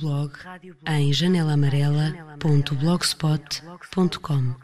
blog em janelaamarela.blogspot.com.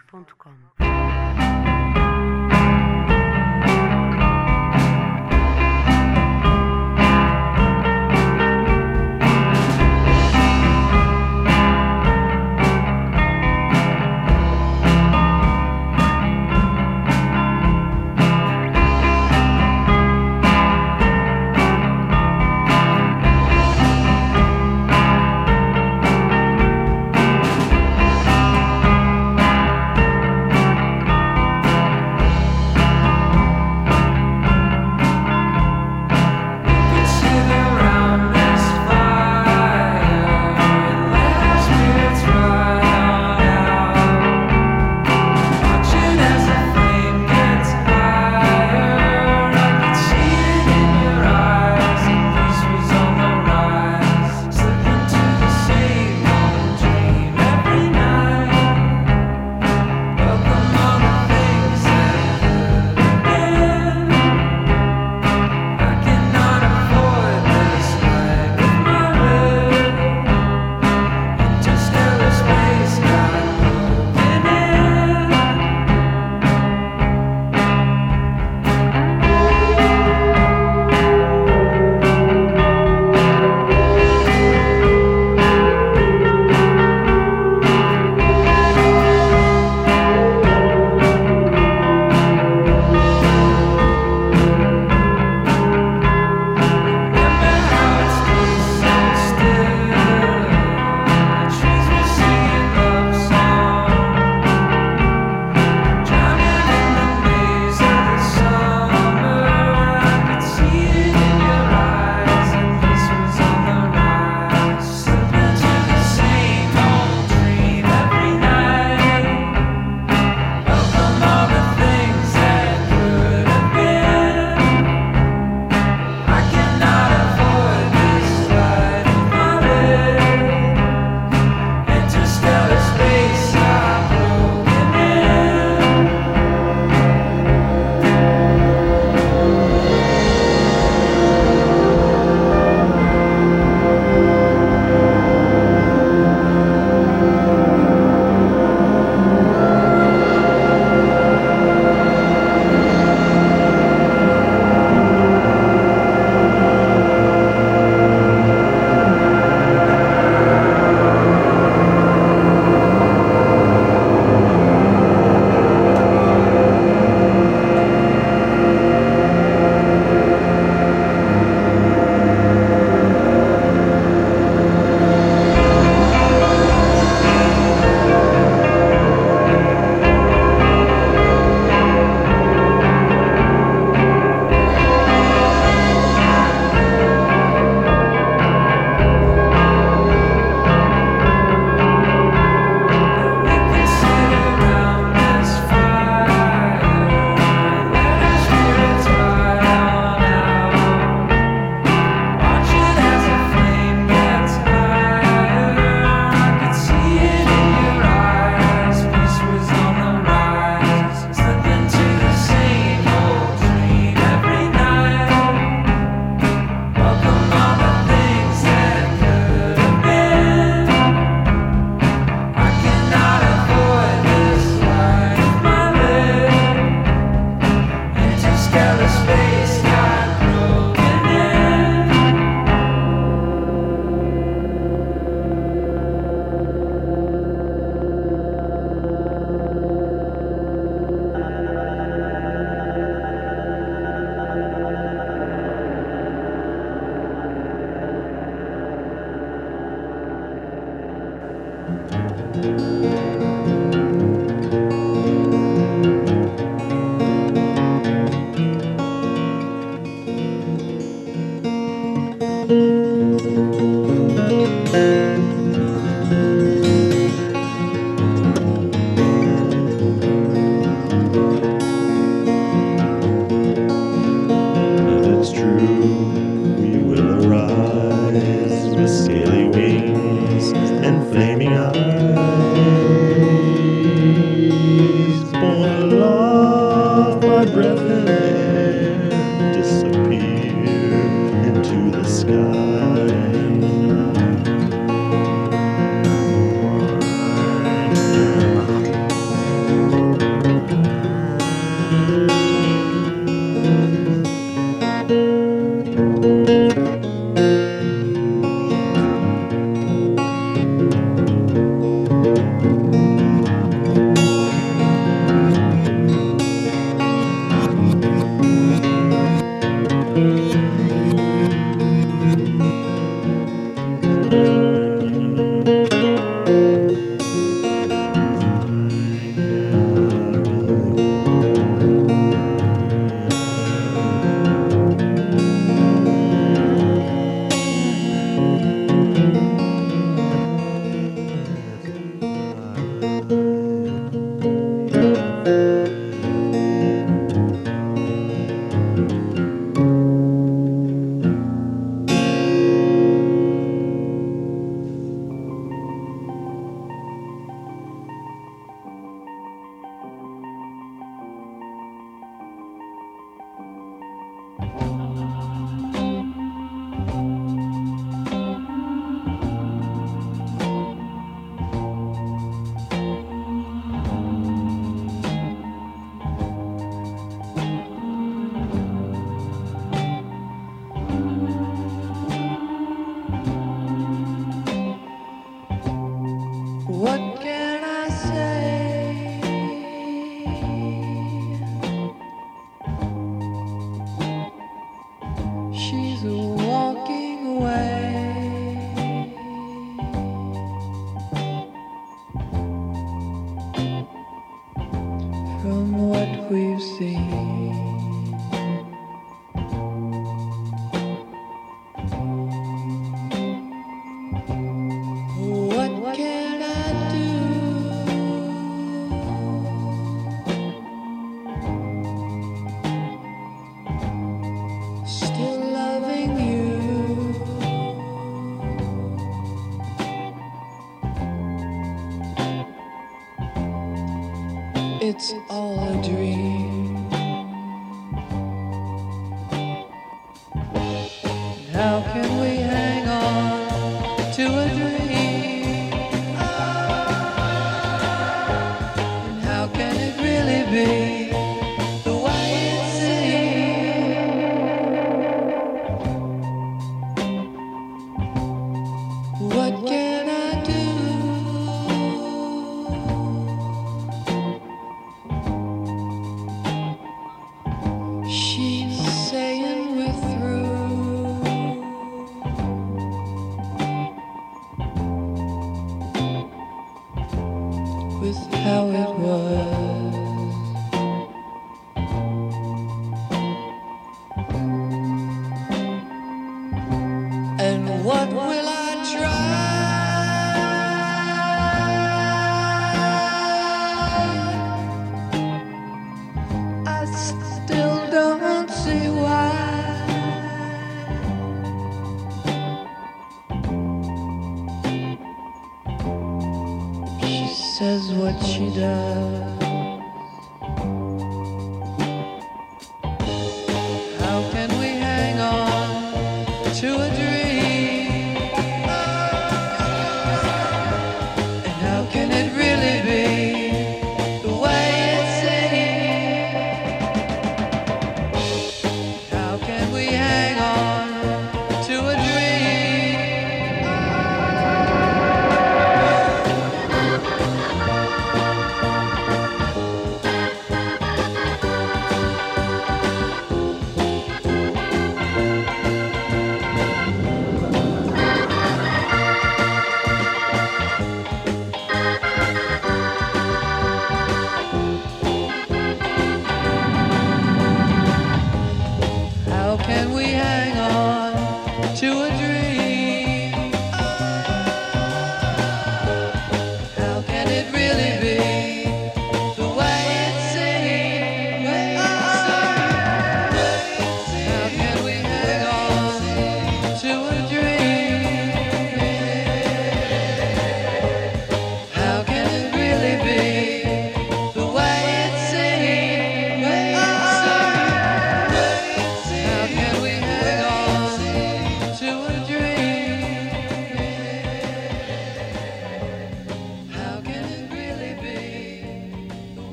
what she does.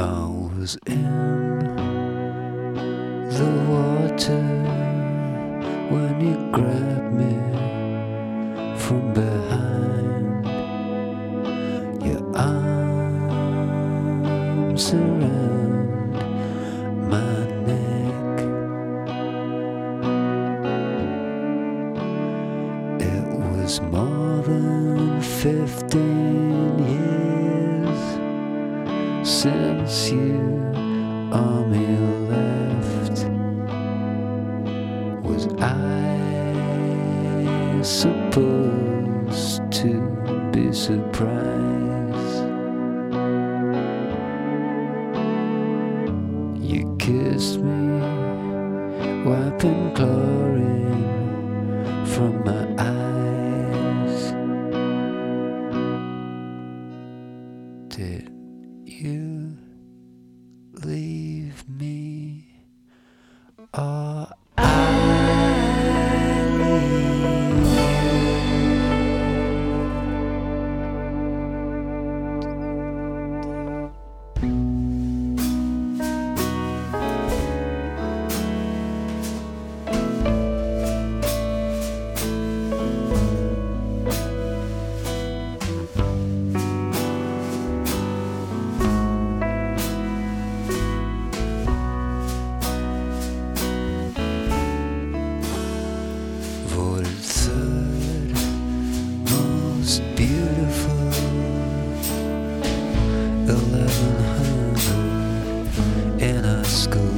I was in the water when you grabbed me from behind. Your arms around. was beautiful. Eleven hundred in school.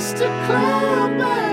just a crowd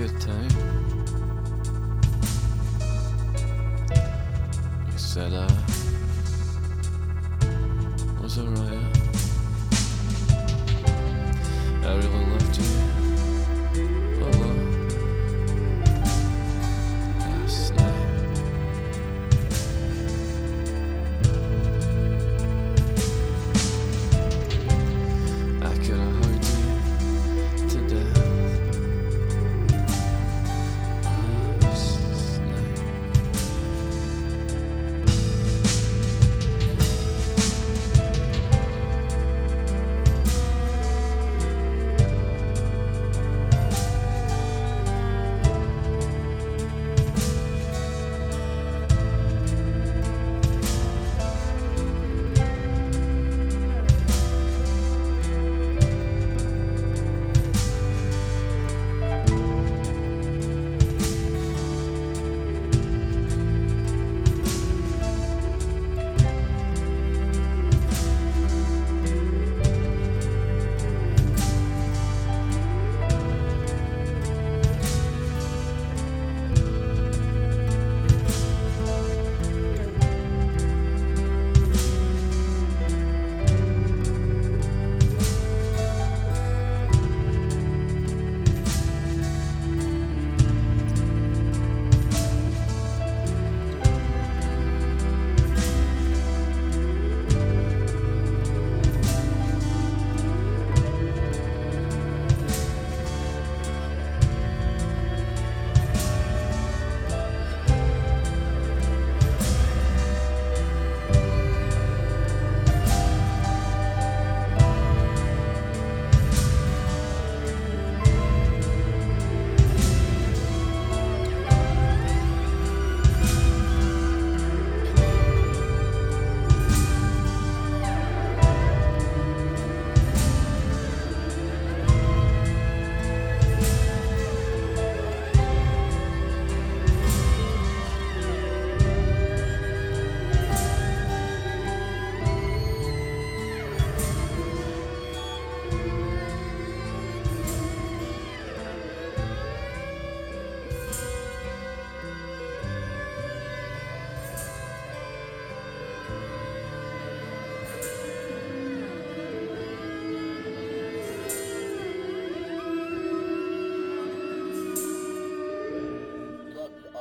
kötü